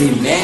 Cimento. Né?